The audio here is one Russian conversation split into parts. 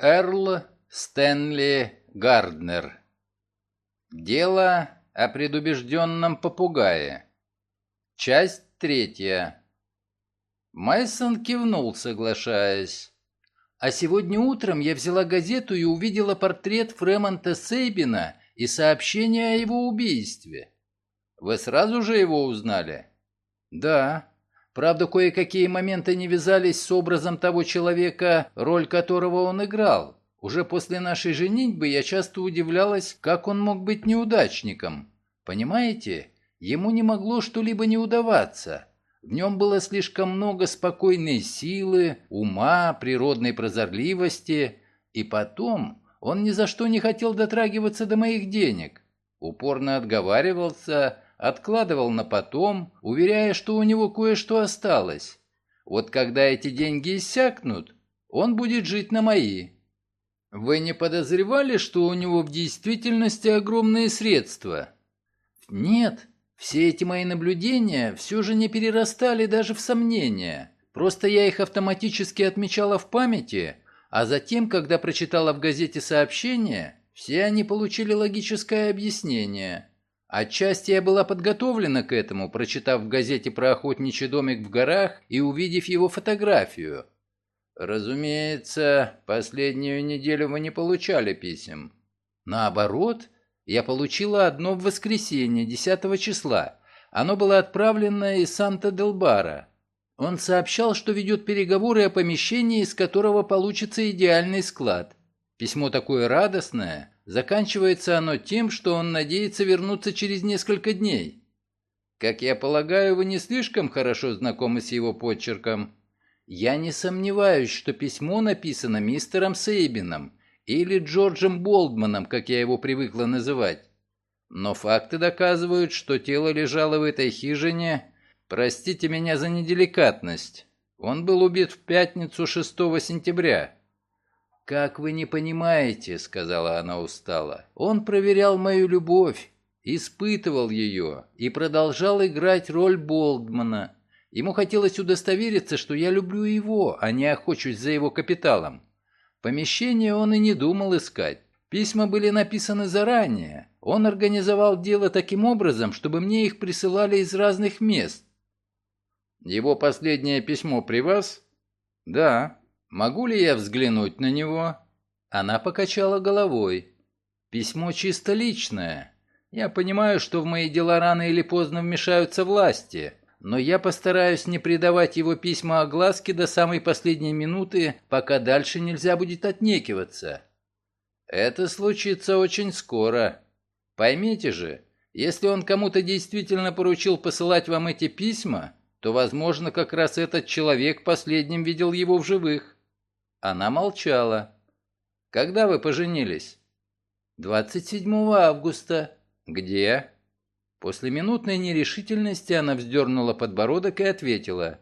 Эрл Стэнли Гарднер. Дело о предубежденном попугае. Часть третья. Майсон кивнул, соглашаясь. А сегодня утром я взяла газету и увидела портрет Фремонта Сейбина и сообщение о его убийстве. Вы сразу же его узнали? Да. Правда, кое-какие моменты не вязались с образом того человека, роль которого он играл. Уже после нашей женитьбы я часто удивлялась, как он мог быть неудачником. Понимаете, ему не могло что-либо не удаваться. В нем было слишком много спокойной силы, ума, природной прозорливости. И потом он ни за что не хотел дотрагиваться до моих денег. Упорно отговаривался, откладывал на потом, уверяя, что у него кое-что осталось. Вот когда эти деньги иссякнут, он будет жить на мои. Вы не подозревали, что у него в действительности огромные средства? Нет, все эти мои наблюдения все же не перерастали даже в сомнения. Просто я их автоматически отмечала в памяти, а затем, когда прочитала в газете сообщение, все они получили логическое объяснение. Отчасти я была подготовлена к этому, прочитав в газете про охотничий домик в горах и увидев его фотографию. Разумеется, последнюю неделю вы не получали писем. Наоборот, я получила одно в воскресенье, 10 числа. Оно было отправлено из Санта-Делбара. Он сообщал, что ведет переговоры о помещении, из которого получится идеальный склад. Письмо такое радостное. Заканчивается оно тем, что он надеется вернуться через несколько дней. Как я полагаю, вы не слишком хорошо знакомы с его почерком. Я не сомневаюсь, что письмо написано мистером Сейбином или Джорджем Болдманом, как я его привыкла называть. Но факты доказывают, что тело лежало в этой хижине. Простите меня за неделикатность. Он был убит в пятницу 6 сентября. «Как вы не понимаете», — сказала она устало, — «он проверял мою любовь, испытывал ее и продолжал играть роль Болдмана. Ему хотелось удостовериться, что я люблю его, а не охочусь за его капиталом. Помещение он и не думал искать. Письма были написаны заранее. Он организовал дело таким образом, чтобы мне их присылали из разных мест. Его последнее письмо при вас? Да. Могу ли я взглянуть на него? Она покачала головой. Письмо чисто личное. Я понимаю, что в мои дела рано или поздно вмешаются власти но я постараюсь не придавать его письма огласке до самой последней минуты, пока дальше нельзя будет отнекиваться. Это случится очень скоро. Поймите же, если он кому-то действительно поручил посылать вам эти письма, то, возможно, как раз этот человек последним видел его в живых. Она молчала. Когда вы поженились? 27 августа. Где? После минутной нерешительности она вздернула подбородок и ответила.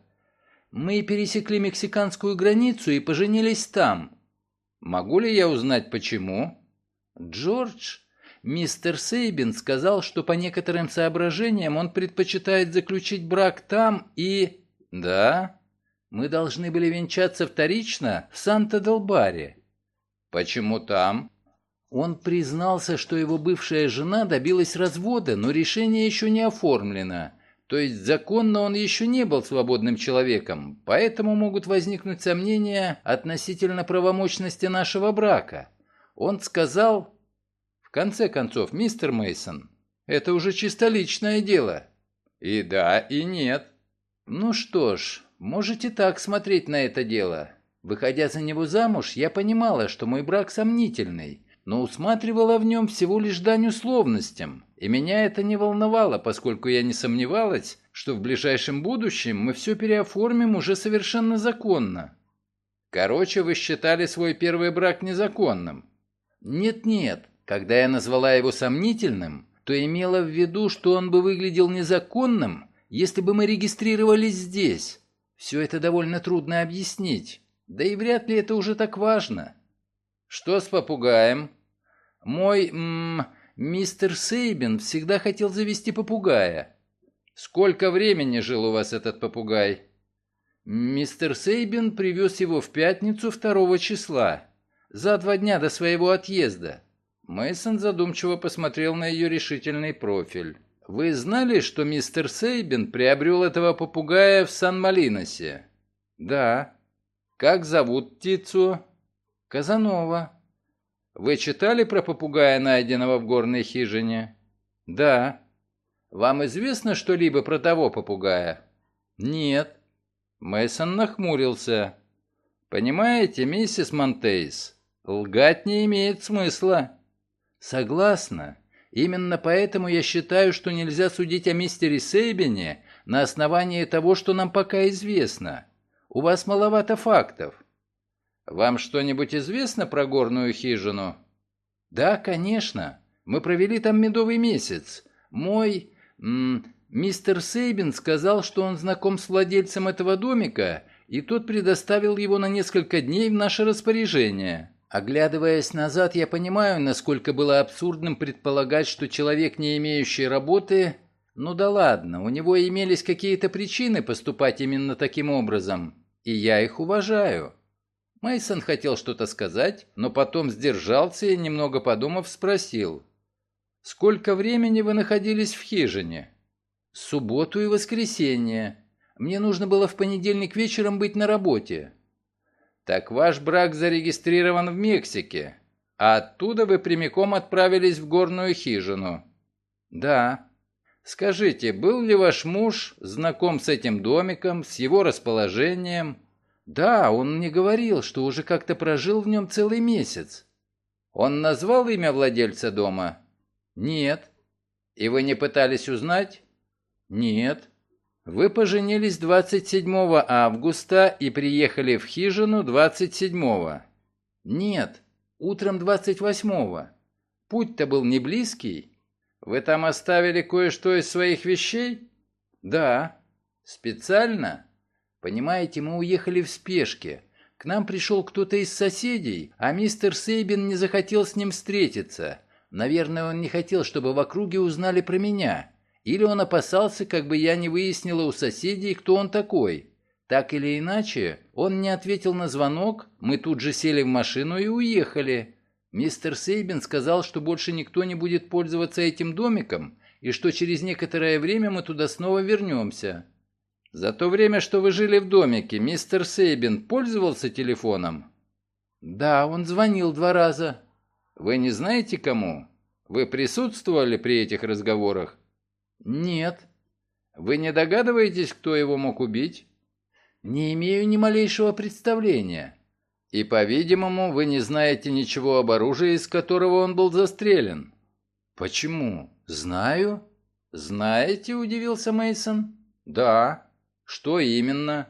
«Мы пересекли мексиканскую границу и поженились там». «Могу ли я узнать, почему?» «Джордж, мистер Сейбин сказал, что по некоторым соображениям он предпочитает заключить брак там и...» «Да?» «Мы должны были венчаться вторично в Санта-Делбаре». «Почему там?» Он признался, что его бывшая жена добилась развода, но решение еще не оформлено. То есть законно он еще не был свободным человеком, поэтому могут возникнуть сомнения относительно правомочности нашего брака. Он сказал... В конце концов, мистер Мейсон, это уже чисто личное дело. И да, и нет. Ну что ж, можете так смотреть на это дело. Выходя за него замуж, я понимала, что мой брак сомнительный но усматривала в нем всего лишь дань условностям, и меня это не волновало, поскольку я не сомневалась, что в ближайшем будущем мы все переоформим уже совершенно законно. Короче, вы считали свой первый брак незаконным? Нет-нет, когда я назвала его сомнительным, то имела в виду, что он бы выглядел незаконным, если бы мы регистрировались здесь. Все это довольно трудно объяснить, да и вряд ли это уже так важно. Что с попугаем? Мой м, мистер Сейбин всегда хотел завести попугая. Сколько времени жил у вас этот попугай? Мистер Сейбин привез его в пятницу второго числа. За два дня до своего отъезда. Мейсон задумчиво посмотрел на ее решительный профиль. «Вы знали, что мистер Сейбин приобрел этого попугая в Сан-Малиносе?» «Да». «Как зовут птицу?» «Казанова». «Вы читали про попугая, найденного в горной хижине?» «Да». «Вам известно что-либо про того попугая?» «Нет». Мейсон нахмурился. «Понимаете, миссис Монтейс, лгать не имеет смысла». «Согласна. Именно поэтому я считаю, что нельзя судить о мистере Сейбине на основании того, что нам пока известно. У вас маловато фактов». «Вам что-нибудь известно про горную хижину?» «Да, конечно. Мы провели там медовый месяц. Мой... М, мистер Сейбин сказал, что он знаком с владельцем этого домика, и тот предоставил его на несколько дней в наше распоряжение». Оглядываясь назад, я понимаю, насколько было абсурдным предполагать, что человек, не имеющий работы... Ну да ладно, у него имелись какие-то причины поступать именно таким образом, и я их уважаю. Мейсон хотел что-то сказать, но потом сдержался и, немного подумав, спросил. «Сколько времени вы находились в хижине?» «Субботу и воскресенье. Мне нужно было в понедельник вечером быть на работе. Так ваш брак зарегистрирован в Мексике, а оттуда вы прямиком отправились в горную хижину. Да. Скажите, был ли ваш муж знаком с этим домиком, с его расположением? Да, он мне говорил, что уже как-то прожил в нем целый месяц. Он назвал имя владельца дома? Нет. И вы не пытались узнать? Нет. Вы поженились 27 августа и приехали в хижину 27-го. Нет, утром 28-го. Путь-то был не близкий. Вы там оставили кое-что из своих вещей? Да. Специально? Понимаете, мы уехали в спешке. К нам пришел кто-то из соседей, а мистер Сейбин не захотел с ним встретиться. Наверное, он не хотел, чтобы в округе узнали про меня. Или он опасался, как бы я не выяснила у соседей, кто он такой. Так или иначе, он не ответил на звонок, мы тут же сели в машину и уехали. Мистер Сейбин сказал, что больше никто не будет пользоваться этим домиком, и что через некоторое время мы туда снова вернемся. За то время, что вы жили в домике, мистер Сейбин пользовался телефоном? Да, он звонил два раза. Вы не знаете кому? Вы присутствовали при этих разговорах? «Нет». «Вы не догадываетесь, кто его мог убить?» «Не имею ни малейшего представления». «И, по-видимому, вы не знаете ничего об оружии, из которого он был застрелен». «Почему? Знаю». «Знаете?» – удивился Мейсон. «Да». «Что именно?»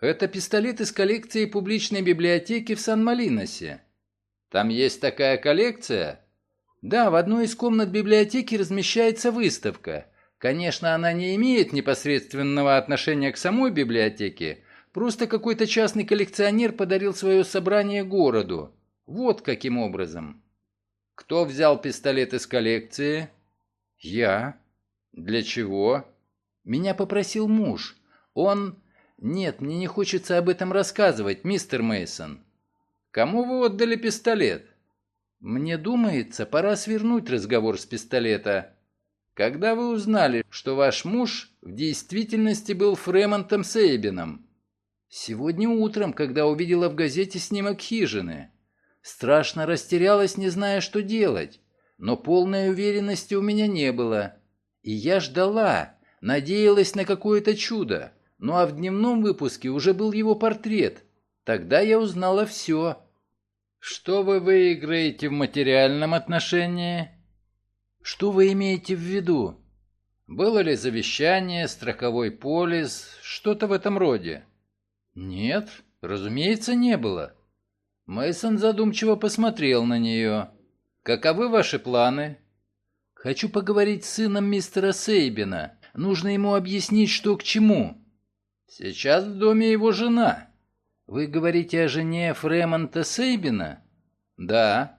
«Это пистолет из коллекции публичной библиотеки в Сан-Малиносе». «Там есть такая коллекция?» Да, в одной из комнат библиотеки размещается выставка. Конечно, она не имеет непосредственного отношения к самой библиотеке, просто какой-то частный коллекционер подарил свое собрание городу. Вот каким образом. Кто взял пистолет из коллекции? Я. Для чего? Меня попросил муж. Он... Нет, мне не хочется об этом рассказывать, мистер Мейсон. Кому вы отдали пистолет? «Мне думается, пора свернуть разговор с пистолета. Когда вы узнали, что ваш муж в действительности был Фремонтом Сейбином?» «Сегодня утром, когда увидела в газете снимок хижины. Страшно растерялась, не зная, что делать, но полной уверенности у меня не было. И я ждала, надеялась на какое-то чудо. Ну а в дневном выпуске уже был его портрет. Тогда я узнала все». Что вы выиграете в материальном отношении? Что вы имеете в виду? Было ли завещание, страховой полис, что-то в этом роде? Нет, разумеется, не было. Мейсон задумчиво посмотрел на нее. Каковы ваши планы? Хочу поговорить с сыном мистера Сейбина. Нужно ему объяснить, что к чему. Сейчас в доме его жена. «Вы говорите о жене Фремонта Сейбина?» «Да».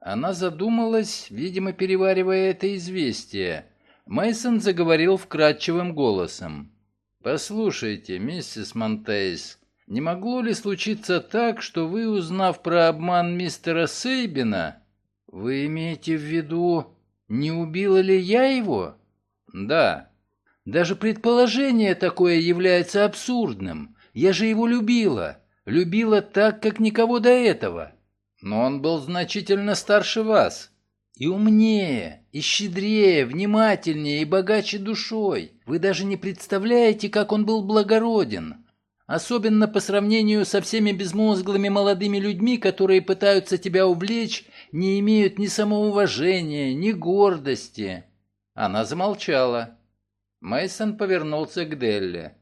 Она задумалась, видимо, переваривая это известие. Мейсон заговорил вкрадчивым голосом. «Послушайте, миссис Монтейс, Не могло ли случиться так, что вы, узнав про обман мистера Сейбина, вы имеете в виду, не убила ли я его? Да. Даже предположение такое является абсурдным. Я же его любила. Любила так, как никого до этого. Но он был значительно старше вас. И умнее, и щедрее, внимательнее и богаче душой. Вы даже не представляете, как он был благороден. Особенно по сравнению со всеми безмозглыми молодыми людьми, которые пытаются тебя увлечь, не имеют ни самоуважения, ни гордости. Она замолчала. Мейсон повернулся к Делле.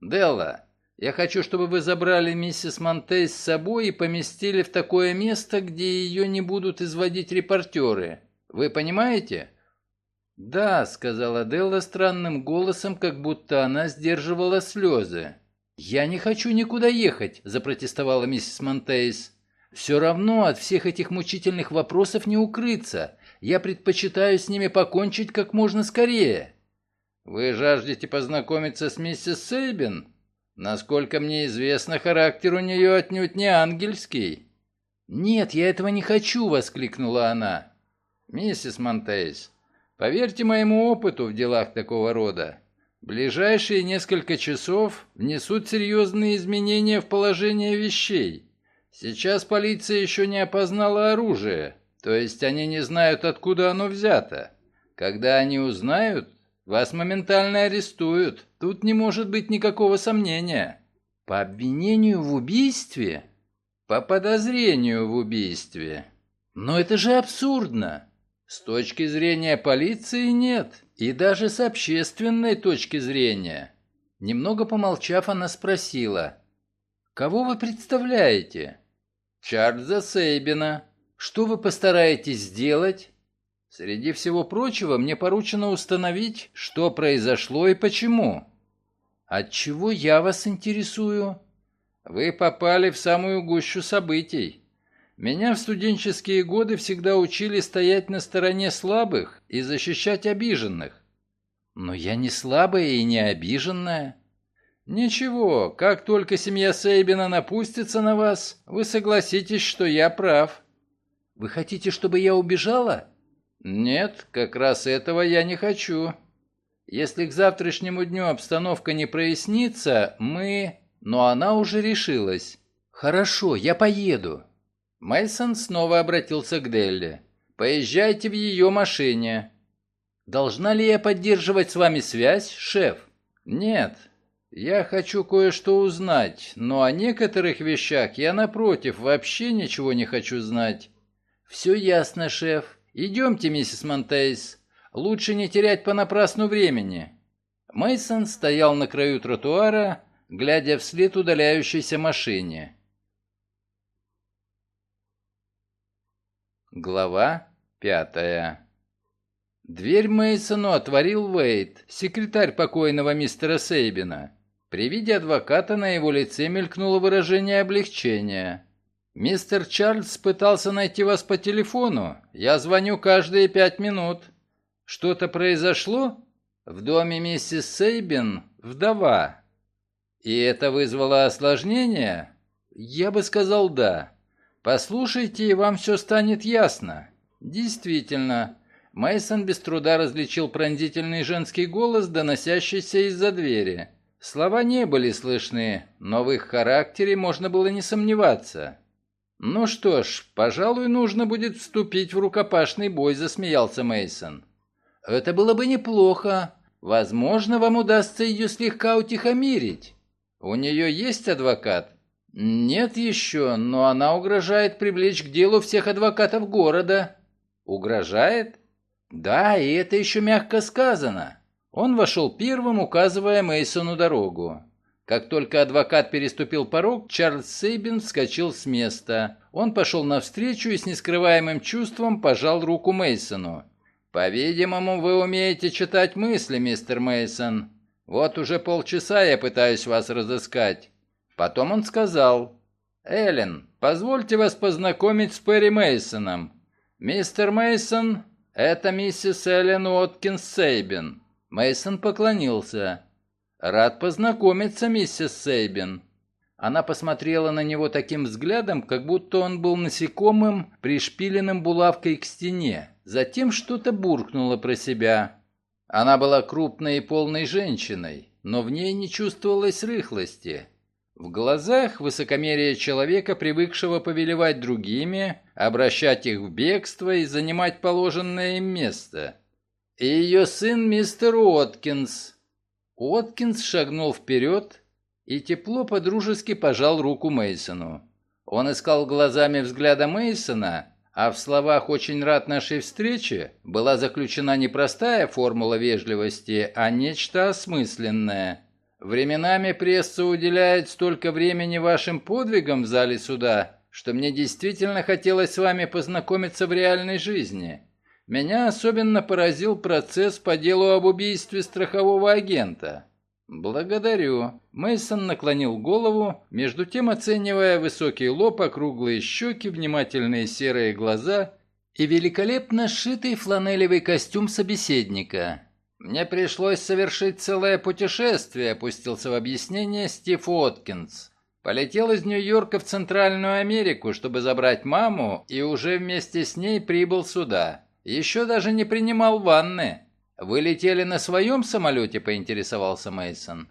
«Делла, я хочу, чтобы вы забрали миссис Монтей с собой и поместили в такое место, где ее не будут изводить репортеры. Вы понимаете?» «Да», — сказала Делла странным голосом, как будто она сдерживала слезы. «Я не хочу никуда ехать», — запротестовала миссис Монтейс. «Все равно от всех этих мучительных вопросов не укрыться. Я предпочитаю с ними покончить как можно скорее». «Вы жаждете познакомиться с миссис Сейбин? Насколько мне известно, характер у нее отнюдь не ангельский». «Нет, я этого не хочу», — воскликнула она. «Миссис Монтейс, поверьте моему опыту в делах такого рода. Ближайшие несколько часов внесут серьезные изменения в положение вещей. Сейчас полиция еще не опознала оружие, то есть они не знают, откуда оно взято. Когда они узнают, вас моментально арестуют. Тут не может быть никакого сомнения. По обвинению в убийстве? По подозрению в убийстве. Но это же абсурдно. С точки зрения полиции нет. И даже с общественной точки зрения. Немного помолчав, она спросила. «Кого вы представляете?» «Чарльза Сейбина. Что вы постараетесь сделать?» «Среди всего прочего, мне поручено установить, что произошло и почему». «От чего я вас интересую?» «Вы попали в самую гущу событий. Меня в студенческие годы всегда учили стоять на стороне слабых и защищать обиженных. Но я не слабая и не обиженная. Ничего, как только семья Сейбина напустится на вас, вы согласитесь, что я прав. Вы хотите, чтобы я убежала? Нет, как раз этого я не хочу. Если к завтрашнему дню обстановка не прояснится, мы... Но она уже решилась. Хорошо, я поеду. Мейсон снова обратился к Делли. «Поезжайте в ее машине». «Должна ли я поддерживать с вами связь, шеф?» «Нет. Я хочу кое-что узнать, но о некоторых вещах я, напротив, вообще ничего не хочу знать». «Все ясно, шеф. Идемте, миссис Монтейс. Лучше не терять понапрасну времени». Мейсон стоял на краю тротуара, глядя вслед удаляющейся машине. Глава пятая Дверь Мейсону отворил Уэйт, секретарь покойного мистера Сейбина. При виде адвоката на его лице мелькнуло выражение облегчения. «Мистер Чарльз пытался найти вас по телефону. Я звоню каждые пять минут. Что-то произошло? В доме миссис Сейбин вдова. И это вызвало осложнение? Я бы сказал «да». Послушайте, и вам все станет ясно. Действительно, Мейсон без труда различил пронзительный женский голос, доносящийся из-за двери. Слова не были слышны, но в их характере можно было не сомневаться. «Ну что ж, пожалуй, нужно будет вступить в рукопашный бой», — засмеялся Мейсон. «Это было бы неплохо. Возможно, вам удастся ее слегка утихомирить. У нее есть адвокат?» «Нет еще, но она угрожает привлечь к делу всех адвокатов города». «Угрожает?» «Да, и это еще мягко сказано». Он вошел первым, указывая Мейсону дорогу. Как только адвокат переступил порог, Чарльз Сейбин вскочил с места. Он пошел навстречу и с нескрываемым чувством пожал руку Мейсону. «По-видимому, вы умеете читать мысли, мистер Мейсон. Вот уже полчаса я пытаюсь вас разыскать. Потом он сказал, «Эллен, позвольте вас познакомить с Перри Мейсоном. Мистер Мейсон, это миссис Эллен Уоткинс Сейбин». Мейсон поклонился. «Рад познакомиться, миссис Сейбин». Она посмотрела на него таким взглядом, как будто он был насекомым, пришпиленным булавкой к стене. Затем что-то буркнула про себя. Она была крупной и полной женщиной, но в ней не чувствовалось рыхлости. В глазах высокомерие человека, привыкшего повелевать другими, обращать их в бегство и занимать положенное им место. И ее сын мистер Уоткинс. Уоткинс шагнул вперед, и тепло подружески пожал руку Мейсону. Он искал глазами взгляда Мейсона, а в словах «очень рад нашей встрече» была заключена не простая формула вежливости, а нечто осмысленное. Временами пресса уделяет столько времени вашим подвигам в зале суда, что мне действительно хотелось с вами познакомиться в реальной жизни. Меня особенно поразил процесс по делу об убийстве страхового агента. «Благодарю». Мейсон наклонил голову, между тем оценивая высокий лоб, округлые щеки, внимательные серые глаза и великолепно сшитый фланелевый костюм собеседника. «Мне пришлось совершить целое путешествие», — опустился в объяснение Стив Уоткинс. «Полетел из Нью-Йорка в Центральную Америку, чтобы забрать маму, и уже вместе с ней прибыл сюда. Еще даже не принимал ванны». «Вы летели на своем самолете?» – поинтересовался Мейсон.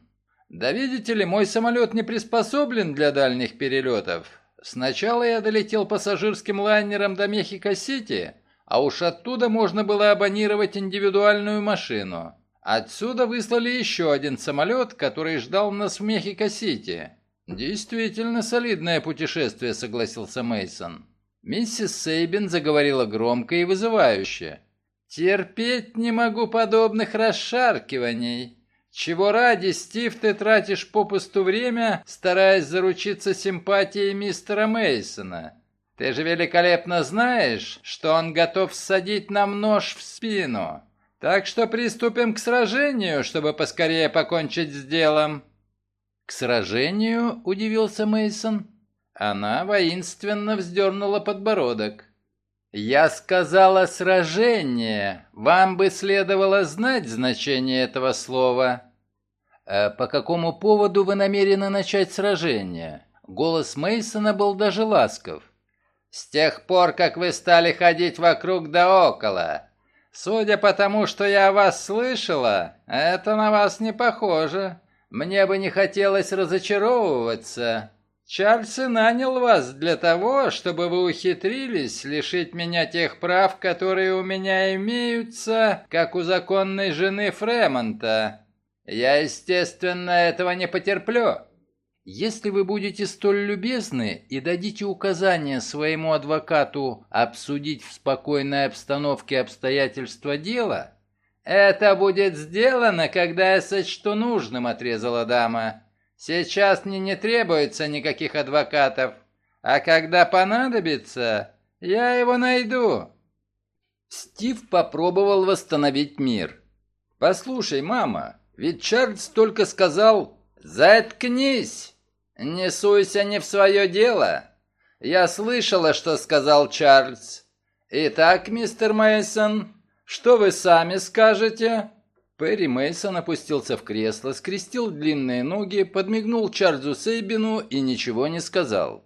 «Да видите ли, мой самолет не приспособлен для дальних перелетов. Сначала я долетел пассажирским лайнером до Мехико-Сити, а уж оттуда можно было абонировать индивидуальную машину. Отсюда выслали еще один самолет, который ждал нас в Мехико-Сити. Действительно солидное путешествие, согласился Мейсон. Миссис Сейбин заговорила громко и вызывающе. Терпеть не могу подобных расшаркиваний. Чего ради, Стив, ты тратишь попусту время, стараясь заручиться симпатией мистера Мейсона? Ты же великолепно знаешь, что он готов всадить нам нож в спину. Так что приступим к сражению, чтобы поскорее покончить с делом. К сражению, удивился Мейсон. Она воинственно вздернула подбородок. «Я сказала сражение. Вам бы следовало знать значение этого слова». «Э, «По какому поводу вы намерены начать сражение?» Голос Мейсона был даже ласков. «С тех пор, как вы стали ходить вокруг да около. Судя по тому, что я о вас слышала, это на вас не похоже. Мне бы не хотелось разочаровываться, Чарльз и нанял вас для того, чтобы вы ухитрились лишить меня тех прав, которые у меня имеются, как у законной жены Фремонта. Я, естественно, этого не потерплю. Если вы будете столь любезны и дадите указание своему адвокату обсудить в спокойной обстановке обстоятельства дела, это будет сделано, когда я сочту нужным, отрезала дама. Сейчас мне не требуется никаких адвокатов, а когда понадобится, я его найду». Стив попробовал восстановить мир. «Послушай, мама, ведь Чарльз только сказал «Заткнись! Не суйся не в свое дело!» Я слышала, что сказал Чарльз. Итак, мистер Мейсон, что вы сами скажете?» Перри Мейсон опустился в кресло, скрестил длинные ноги, подмигнул Чарльзу Сейбину и ничего не сказал.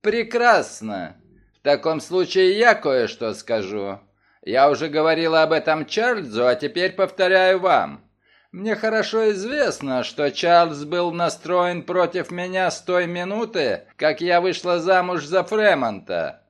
«Прекрасно! В таком случае я кое-что скажу. Я уже говорила об этом Чарльзу, а теперь повторяю вам. Мне хорошо известно, что Чарльз был настроен против меня с той минуты, как я вышла замуж за Фремонта.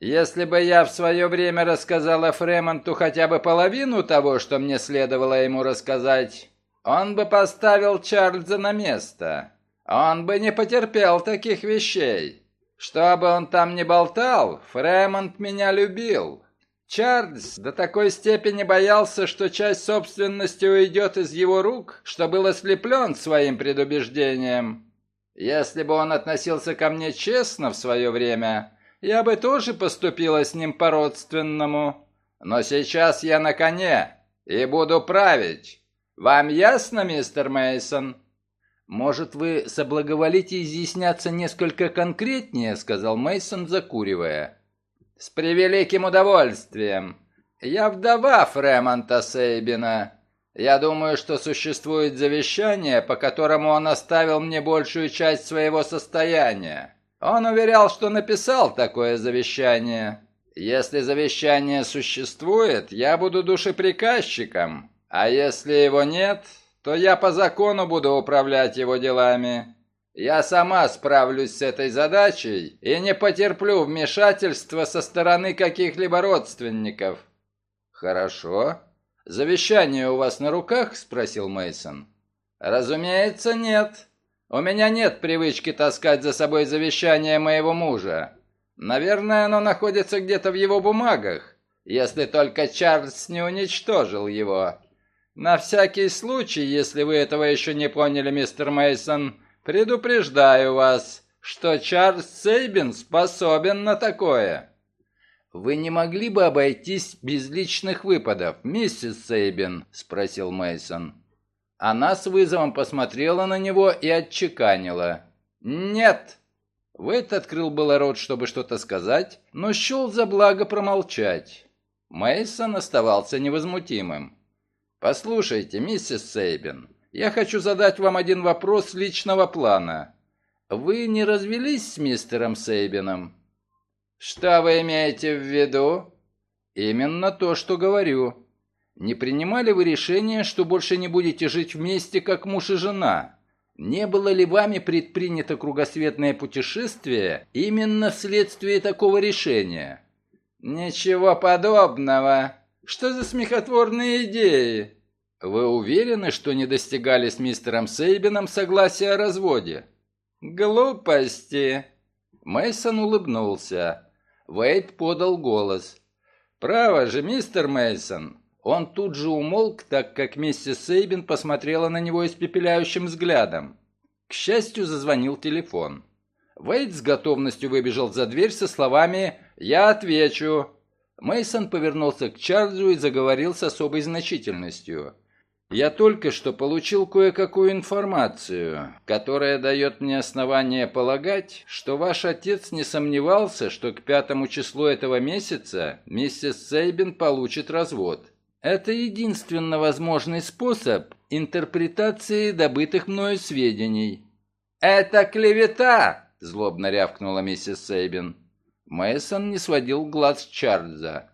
Если бы я в свое время рассказала Фремонту хотя бы половину того, что мне следовало ему рассказать, он бы поставил Чарльза на место. Он бы не потерпел таких вещей. Что бы он там ни болтал, Фремонт меня любил. Чарльз до такой степени боялся, что часть собственности уйдет из его рук, что был ослеплен своим предубеждением. Если бы он относился ко мне честно в свое время, я бы тоже поступила с ним по-родственному. Но сейчас я на коне и буду править. Вам ясно, мистер Мейсон? Может, вы соблаговолите изъясняться несколько конкретнее, сказал Мейсон, закуривая. С превеликим удовольствием. Я вдова Фремонта Сейбина. Я думаю, что существует завещание, по которому он оставил мне большую часть своего состояния. Он уверял, что написал такое завещание. Если завещание существует, я буду душеприказчиком, а если его нет, то я по закону буду управлять его делами. Я сама справлюсь с этой задачей и не потерплю вмешательства со стороны каких-либо родственников. Хорошо. Завещание у вас на руках? спросил Мейсон. Разумеется, нет. У меня нет привычки таскать за собой завещание моего мужа. Наверное, оно находится где-то в его бумагах, если только Чарльз не уничтожил его. На всякий случай, если вы этого еще не поняли, мистер Мейсон, предупреждаю вас, что Чарльз Сейбин способен на такое. Вы не могли бы обойтись без личных выпадов, миссис Сейбин, спросил Мейсон. Она с вызовом посмотрела на него и отчеканила. «Нет!» Вейт открыл было рот, чтобы что-то сказать, но счел за благо промолчать. Мейсон оставался невозмутимым. «Послушайте, миссис Сейбин, я хочу задать вам один вопрос личного плана. Вы не развелись с мистером Сейбином?» «Что вы имеете в виду?» «Именно то, что говорю. Не принимали вы решение, что больше не будете жить вместе, как муж и жена? Не было ли вами предпринято кругосветное путешествие именно вследствие такого решения? Ничего подобного. Что за смехотворные идеи? Вы уверены, что не достигали с мистером Сейбином согласия о разводе? Глупости. Мейсон улыбнулся. Вейт подал голос. Право же, мистер Мейсон, он тут же умолк, так как миссис Сейбин посмотрела на него испепеляющим взглядом. К счастью, зазвонил телефон. Вейт с готовностью выбежал за дверь со словами «Я отвечу». Мейсон повернулся к Чарльзу и заговорил с особой значительностью. «Я только что получил кое-какую информацию, которая дает мне основание полагать, что ваш отец не сомневался, что к пятому числу этого месяца миссис Сейбин получит развод. Это единственно возможный способ интерпретации добытых мною сведений. «Это клевета!» – злобно рявкнула миссис Сейбин. Мэйсон не сводил глаз Чарльза.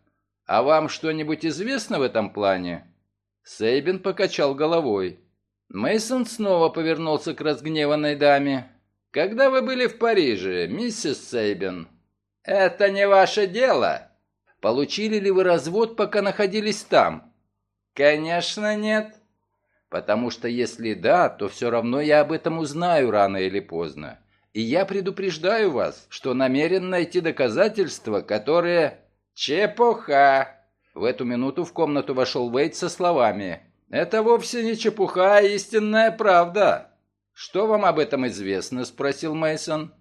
«А вам что-нибудь известно в этом плане?» Сейбин покачал головой. Мейсон снова повернулся к разгневанной даме. «Когда вы были в Париже, миссис Сейбин?» «Это не ваше дело!» Получили ли вы развод, пока находились там? Конечно, нет. Потому что если да, то все равно я об этом узнаю рано или поздно. И я предупреждаю вас, что намерен найти доказательства, которые... Чепуха! В эту минуту в комнату вошел Вейт со словами. «Это вовсе не чепуха, а истинная правда». «Что вам об этом известно?» – спросил Мейсон.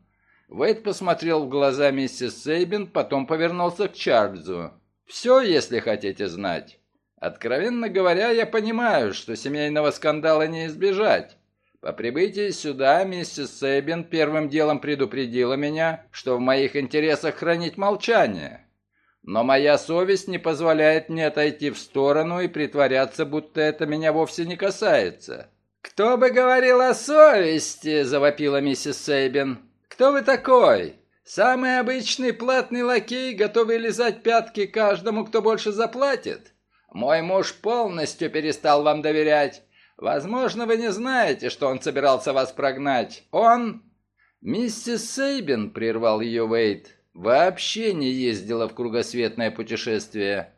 Вейд посмотрел в глаза миссис Сейбин, потом повернулся к Чарльзу. «Все, если хотите знать. Откровенно говоря, я понимаю, что семейного скандала не избежать. По прибытии сюда миссис Сейбин первым делом предупредила меня, что в моих интересах хранить молчание. Но моя совесть не позволяет мне отойти в сторону и притворяться, будто это меня вовсе не касается». «Кто бы говорил о совести?» – завопила миссис Сейбин. «Кто вы такой? Самый обычный платный лакей, готовый лизать пятки каждому, кто больше заплатит? Мой муж полностью перестал вам доверять. Возможно, вы не знаете, что он собирался вас прогнать. Он...» «Миссис Сейбин», — прервал ее Вейт, — «вообще не ездила в кругосветное путешествие».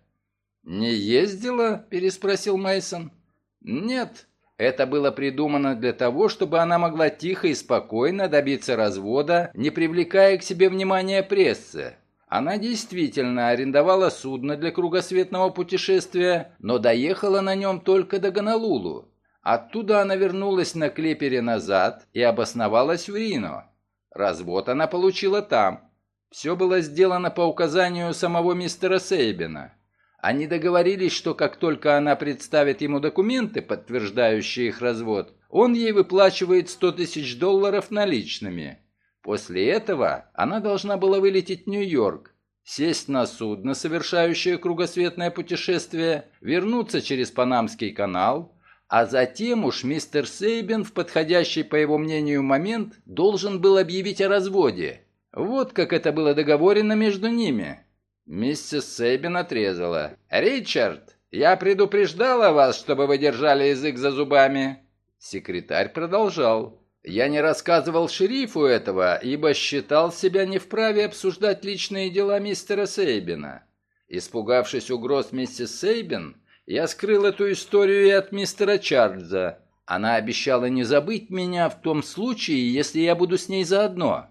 «Не ездила?» — переспросил Мейсон. «Нет, это было придумано для того, чтобы она могла тихо и спокойно добиться развода, не привлекая к себе внимания прессы. Она действительно арендовала судно для кругосветного путешествия, но доехала на нем только до Гонолулу. Оттуда она вернулась на клепере назад и обосновалась в Рино. Развод она получила там. Все было сделано по указанию самого мистера Сейбина. Они договорились, что как только она представит ему документы, подтверждающие их развод, он ей выплачивает 100 тысяч долларов наличными. После этого она должна была вылететь в Нью-Йорк. сесть на судно, совершающее кругосветное путешествие, вернуться через Панамский канал, а затем уж мистер Сейбин в подходящий, по его мнению, момент должен был объявить о разводе. Вот как это было договорено между ними. Миссис Сейбин отрезала. «Ричард, я предупреждала вас, чтобы вы держали язык за зубами». Секретарь продолжал. Я не рассказывал шерифу этого, ибо считал себя не вправе обсуждать личные дела мистера Сейбина. Испугавшись угроз миссис Сейбин, я скрыл эту историю и от мистера Чарльза. Она обещала не забыть меня в том случае, если я буду с ней заодно.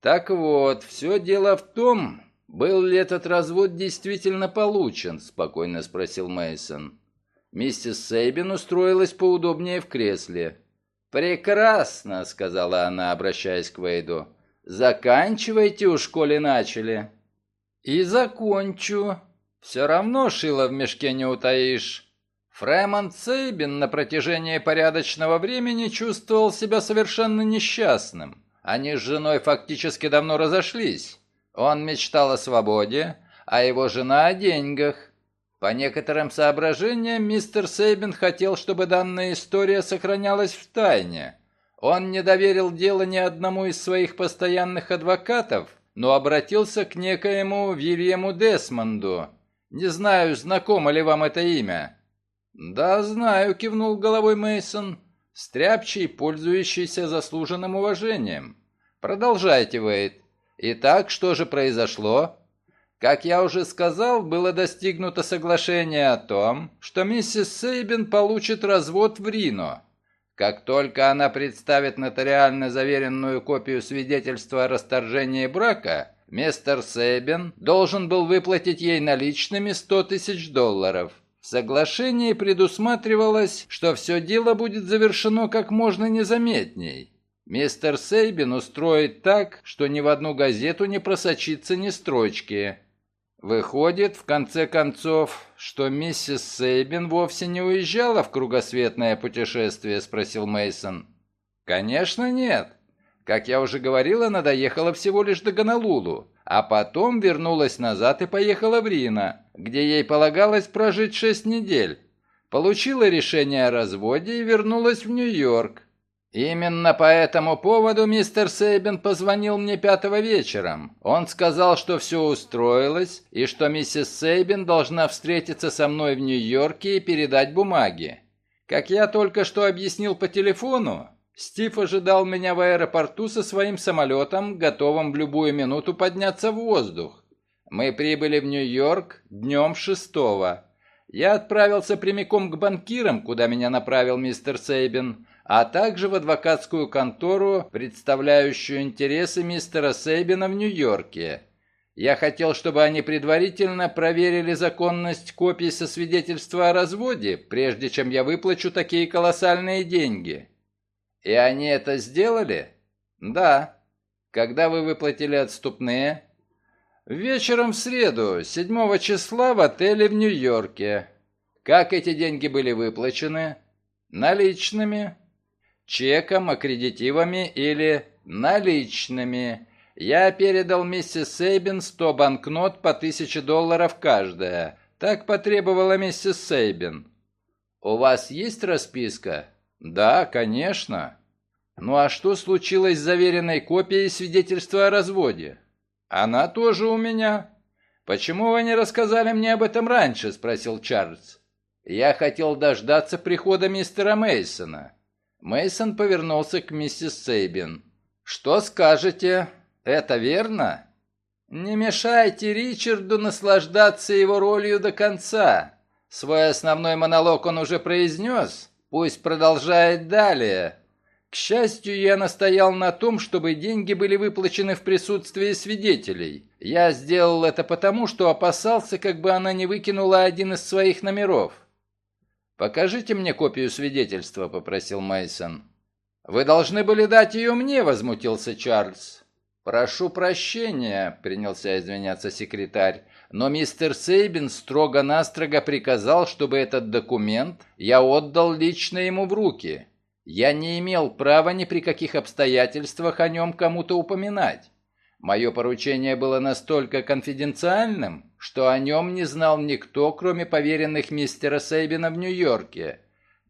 Так вот, все дело в том, был ли этот развод действительно получен, спокойно спросил Мейсон. Миссис Сейбин устроилась поудобнее в кресле. «Прекрасно», — сказала она, обращаясь к Вейду. «Заканчивайте уж, коли начали». «И закончу. Все равно шило в мешке не утаишь». Фрэмонт Сейбин на протяжении порядочного времени чувствовал себя совершенно несчастным. Они с женой фактически давно разошлись. Он мечтал о свободе, а его жена о деньгах. По некоторым соображениям, мистер Сейбин хотел, чтобы данная история сохранялась в тайне. Он не доверил дело ни одному из своих постоянных адвокатов, но обратился к некоему Вильяму Десмонду. Не знаю, знакомо ли вам это имя. Да, знаю, кивнул головой Мейсон. Стряпчий, пользующийся заслуженным уважением. Продолжайте, Вейт. Итак, что же произошло? Как я уже сказал, было достигнуто соглашение о том, что миссис Сейбин получит развод в Рино. Как только она представит нотариально заверенную копию свидетельства о расторжении брака, мистер Сейбин должен был выплатить ей наличными 100 тысяч долларов. В соглашении предусматривалось, что все дело будет завершено как можно незаметней. Мистер Сейбин устроит так, что ни в одну газету не просочится ни строчки. Выходит, в конце концов, что миссис Сейбин вовсе не уезжала в кругосветное путешествие, спросил Мейсон. Конечно, нет. Как я уже говорил, она доехала всего лишь до Гонолулу, а потом вернулась назад и поехала в Рино, где ей полагалось прожить шесть недель. Получила решение о разводе и вернулась в Нью-Йорк. Именно по этому поводу мистер Сейбин позвонил мне пятого вечером. Он сказал, что все устроилось и что миссис Сейбин должна встретиться со мной в Нью-Йорке и передать бумаги. Как я только что объяснил по телефону, Стив ожидал меня в аэропорту со своим самолетом, готовым в любую минуту подняться в воздух. Мы прибыли в Нью-Йорк днем шестого. Я отправился прямиком к банкирам, куда меня направил мистер Сейбин, а также в адвокатскую контору, представляющую интересы мистера Сейбина в Нью-Йорке. Я хотел, чтобы они предварительно проверили законность копий со свидетельства о разводе, прежде чем я выплачу такие колоссальные деньги. И они это сделали? Да. Когда вы выплатили отступные? Вечером в среду, 7 числа в отеле в Нью-Йорке. Как эти деньги были выплачены? Наличными чеком, аккредитивами или наличными. Я передал миссис Сейбин 100 банкнот по 1000 долларов каждая. Так потребовала миссис Сейбин. У вас есть расписка? Да, конечно. Ну а что случилось с заверенной копией свидетельства о разводе? Она тоже у меня. Почему вы не рассказали мне об этом раньше, спросил Чарльз. Я хотел дождаться прихода мистера Мейсона. Мейсон повернулся к миссис Сейбин. «Что скажете? Это верно?» «Не мешайте Ричарду наслаждаться его ролью до конца. Свой основной монолог он уже произнес. Пусть продолжает далее. К счастью, я настоял на том, чтобы деньги были выплачены в присутствии свидетелей. Я сделал это потому, что опасался, как бы она не выкинула один из своих номеров. «Покажите мне копию свидетельства», — попросил Мейсон. «Вы должны были дать ее мне», — возмутился Чарльз. «Прошу прощения», — принялся извиняться секретарь, «но мистер Сейбин строго-настрого приказал, чтобы этот документ я отдал лично ему в руки. Я не имел права ни при каких обстоятельствах о нем кому-то упоминать. Мое поручение было настолько конфиденциальным, что о нем не знал никто, кроме поверенных мистера Сейбина в Нью-Йорке.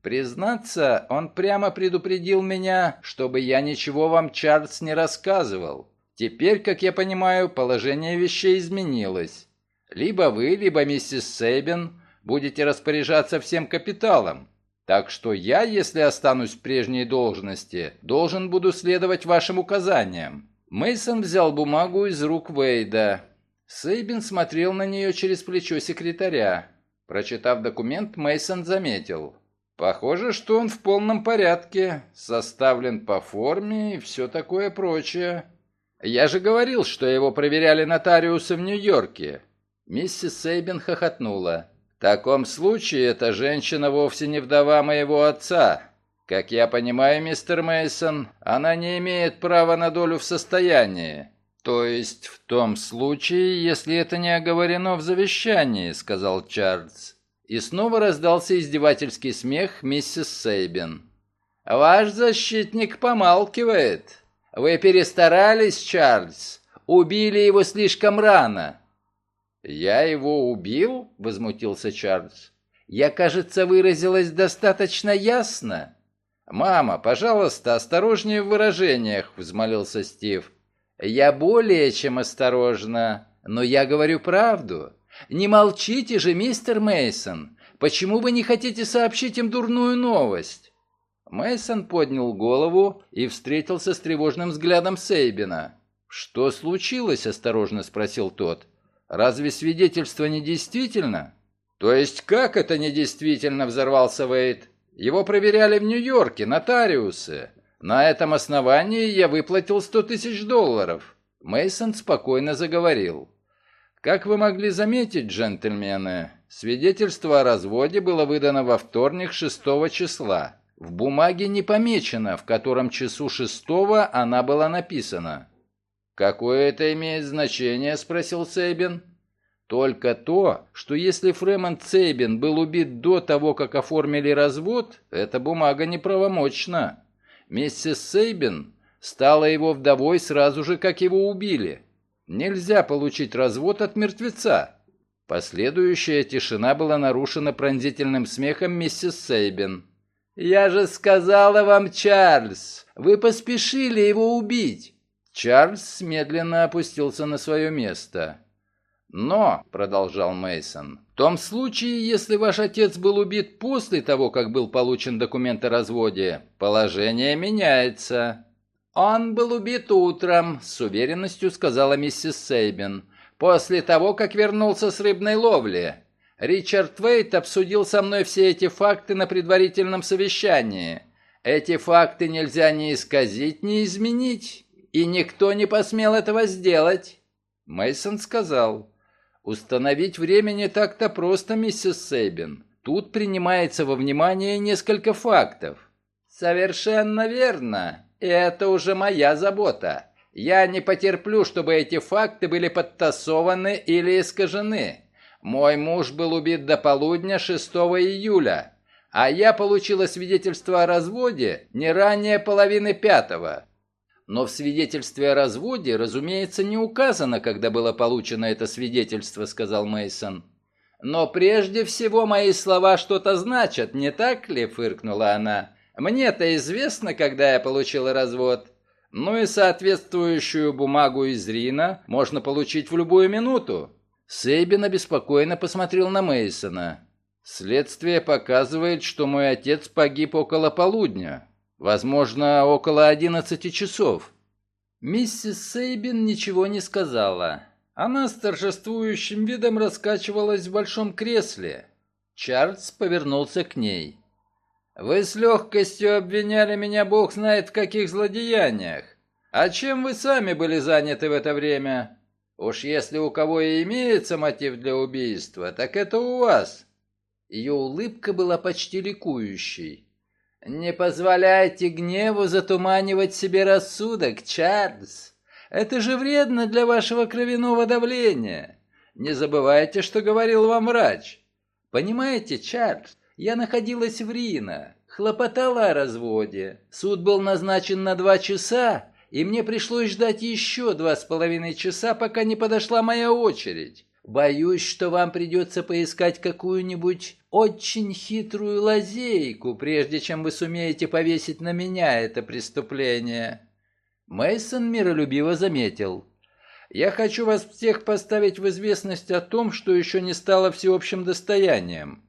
Признаться, он прямо предупредил меня, чтобы я ничего вам, Чарльз, не рассказывал. Теперь, как я понимаю, положение вещей изменилось. Либо вы, либо миссис Сейбин будете распоряжаться всем капиталом. Так что я, если останусь в прежней должности, должен буду следовать вашим указаниям. Мейсон взял бумагу из рук Вейда. Сейбин смотрел на нее через плечо секретаря. Прочитав документ, Мейсон заметил: Похоже, что он в полном порядке, составлен по форме и все такое прочее. Я же говорил, что его проверяли нотариусы в Нью-Йорке. Миссис Сейбин хохотнула. В таком случае эта женщина вовсе не вдова моего отца. Как я понимаю, мистер Мейсон, она не имеет права на долю в состоянии. То есть в том случае, если это не оговорено в завещании, сказал Чарльз. И снова раздался издевательский смех миссис Сейбин. «Ваш защитник помалкивает. Вы перестарались, Чарльз. Убили его слишком рано». «Я его убил?» — возмутился Чарльз. «Я, кажется, выразилась достаточно ясно». «Мама, пожалуйста, осторожнее в выражениях», — взмолился Стив. «Я более чем осторожна, но я говорю правду. Не молчите же, мистер Мейсон. Почему вы не хотите сообщить им дурную новость? Мейсон поднял голову и встретился с тревожным взглядом Сейбина. Что случилось? осторожно спросил тот. Разве свидетельство не действительно? То есть как это не действительно? взорвался Вейд. Его проверяли в Нью-Йорке, нотариусы. На этом основании я выплатил сто тысяч долларов. Мейсон спокойно заговорил. Как вы могли заметить, джентльмены, свидетельство о разводе было выдано во вторник 6 числа. В бумаге не помечено, в котором часу 6 она была написана. «Какое это имеет значение?» – спросил Сейбин. «Только то, что если Фремонт Сейбин был убит до того, как оформили развод, эта бумага неправомочна. Миссис Сейбин стала его вдовой сразу же, как его убили. Нельзя получить развод от мертвеца. Последующая тишина была нарушена пронзительным смехом миссис Сейбин. «Я же сказала вам, Чарльз, вы поспешили его убить!» Чарльз медленно опустился на свое место. «Но», — продолжал Мейсон, — «в том случае, если ваш отец был убит после того, как был получен документ о разводе, положение меняется». «Он был убит утром», — с уверенностью сказала миссис Сейбин, «после того, как вернулся с рыбной ловли. Ричард Вейт обсудил со мной все эти факты на предварительном совещании. Эти факты нельзя ни исказить, ни изменить, и никто не посмел этого сделать». Мейсон сказал, «Установить время не так-то просто, миссис Сейбин. Тут принимается во внимание несколько фактов». «Совершенно верно. И это уже моя забота. Я не потерплю, чтобы эти факты были подтасованы или искажены. Мой муж был убит до полудня 6 июля, а я получила свидетельство о разводе не ранее половины пятого. Но в свидетельстве о разводе, разумеется, не указано, когда было получено это свидетельство, сказал Мейсон. Но прежде всего мои слова что-то значат, не так ли, фыркнула она. Мне-то известно, когда я получила развод. Ну и соответствующую бумагу из Рина можно получить в любую минуту. Сейбин обеспокоенно посмотрел на Мейсона. Следствие показывает, что мой отец погиб около полудня. Возможно, около одиннадцати часов. Миссис Сейбин ничего не сказала. Она с торжествующим видом раскачивалась в большом кресле. Чарльз повернулся к ней. Вы с легкостью обвиняли меня бог знает в каких злодеяниях. А чем вы сами были заняты в это время? Уж если у кого и имеется мотив для убийства, так это у вас». Ее улыбка была почти ликующей. «Не позволяйте гневу затуманивать себе рассудок, Чарльз. Это же вредно для вашего кровяного давления. Не забывайте, что говорил вам врач. Понимаете, Чарльз, я находилась в Рино, хлопотала о разводе. Суд был назначен на два часа, и мне пришлось ждать еще два с половиной часа, пока не подошла моя очередь. Боюсь, что вам придется поискать какую-нибудь очень хитрую лазейку, прежде чем вы сумеете повесить на меня это преступление. Мейсон миролюбиво заметил. Я хочу вас всех поставить в известность о том, что еще не стало всеобщим достоянием.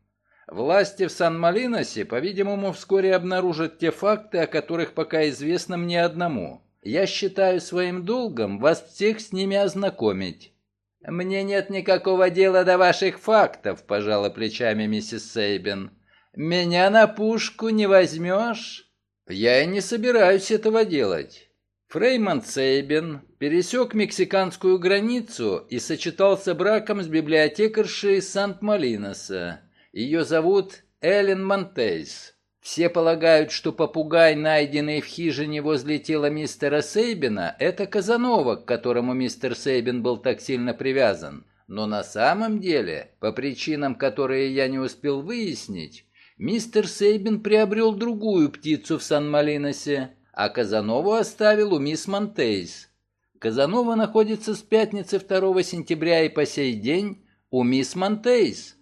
Власти в Сан-Малиносе, по-видимому, вскоре обнаружат те факты, о которых пока известно мне одному. Я считаю своим долгом вас всех с ними ознакомить. «Мне нет никакого дела до ваших фактов», – пожала плечами миссис Сейбин. «Меня на пушку не возьмешь?» «Я и не собираюсь этого делать». Фреймонт Сейбин пересек мексиканскую границу и сочетался браком с библиотекаршей Сант-Малиноса. Ее зовут Эллен Монтейс. Все полагают, что попугай, найденный в хижине возле тела мистера Сейбина, это Казанова, к которому мистер Сейбин был так сильно привязан. Но на самом деле, по причинам, которые я не успел выяснить, мистер Сейбин приобрел другую птицу в Сан-Малиносе, а Казанову оставил у мисс Монтейс. Казанова находится с пятницы 2 сентября и по сей день у мисс Монтейс.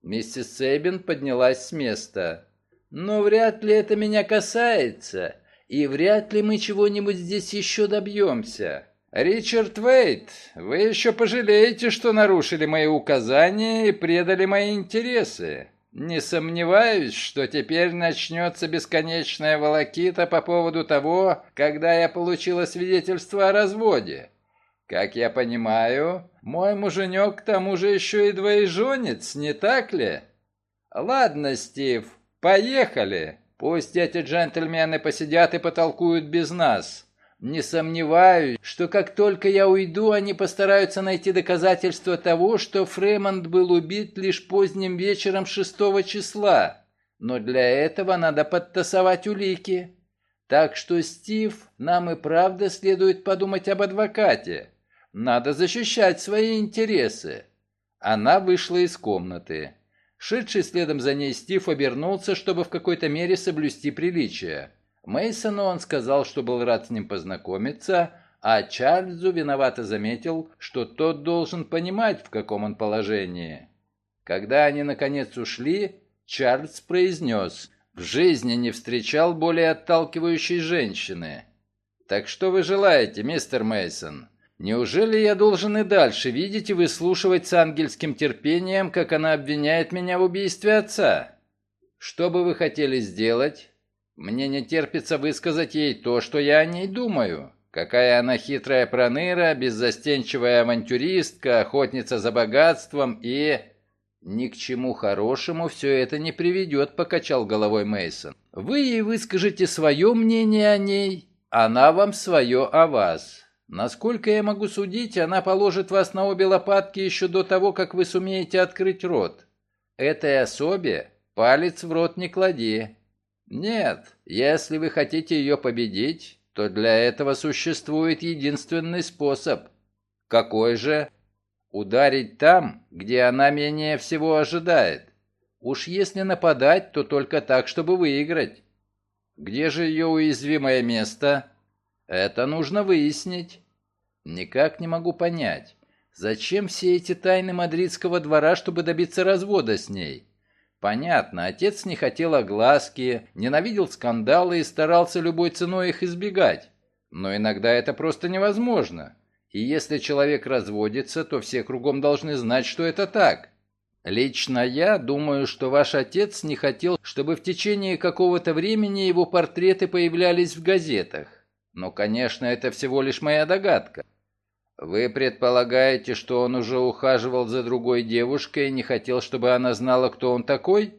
Миссис Сейбин поднялась с места. Но вряд ли это меня касается, и вряд ли мы чего-нибудь здесь еще добьемся. Ричард Вейт, вы еще пожалеете, что нарушили мои указания и предали мои интересы. Не сомневаюсь, что теперь начнется бесконечная волокита по поводу того, когда я получила свидетельство о разводе. Как я понимаю, мой муженек к тому же еще и двоеженец, не так ли? Ладно, Стив, «Поехали! Пусть эти джентльмены посидят и потолкуют без нас. Не сомневаюсь, что как только я уйду, они постараются найти доказательства того, что Фремонт был убит лишь поздним вечером шестого числа. Но для этого надо подтасовать улики. Так что, Стив, нам и правда следует подумать об адвокате. Надо защищать свои интересы». Она вышла из комнаты. Шедший следом за ней Стив обернулся, чтобы в какой-то мере соблюсти приличие. Мейсону он сказал, что был рад с ним познакомиться, а Чарльзу виновато заметил, что тот должен понимать, в каком он положении. Когда они наконец ушли, Чарльз произнес «В жизни не встречал более отталкивающей женщины». «Так что вы желаете, мистер Мейсон? Неужели я должен и дальше видеть и выслушивать с ангельским терпением, как она обвиняет меня в убийстве отца? Что бы вы хотели сделать? Мне не терпится высказать ей то, что я о ней думаю. Какая она хитрая проныра, беззастенчивая авантюристка, охотница за богатством и... Ни к чему хорошему все это не приведет, покачал головой Мейсон. Вы ей выскажете свое мнение о ней, она вам свое о вас. Насколько я могу судить, она положит вас на обе лопатки еще до того, как вы сумеете открыть рот. Этой особе палец в рот не клади. Нет, если вы хотите ее победить, то для этого существует единственный способ. Какой же? Ударить там, где она менее всего ожидает. Уж если нападать, то только так, чтобы выиграть. Где же ее уязвимое место? Это нужно выяснить. Никак не могу понять, зачем все эти тайны мадридского двора, чтобы добиться развода с ней? Понятно, отец не хотел огласки, ненавидел скандалы и старался любой ценой их избегать. Но иногда это просто невозможно. И если человек разводится, то все кругом должны знать, что это так. Лично я думаю, что ваш отец не хотел, чтобы в течение какого-то времени его портреты появлялись в газетах. Но, конечно, это всего лишь моя догадка. Вы предполагаете, что он уже ухаживал за другой девушкой и не хотел, чтобы она знала, кто он такой?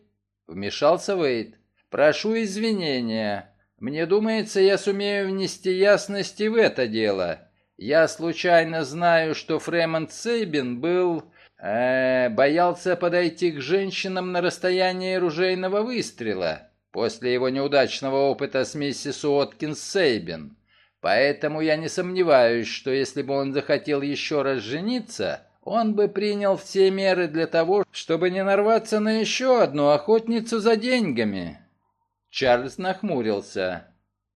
Вмешался Вейд. Прошу извинения. Мне думается, я сумею внести ясность и в это дело. Я случайно знаю, что Фремонт Сейбин был... Э, боялся подойти к женщинам на расстоянии ружейного выстрела после его неудачного опыта с миссис Уоткинс Сейбин. Поэтому я не сомневаюсь, что если бы он захотел еще раз жениться, он бы принял все меры для того, чтобы не нарваться на еще одну охотницу за деньгами. Чарльз нахмурился.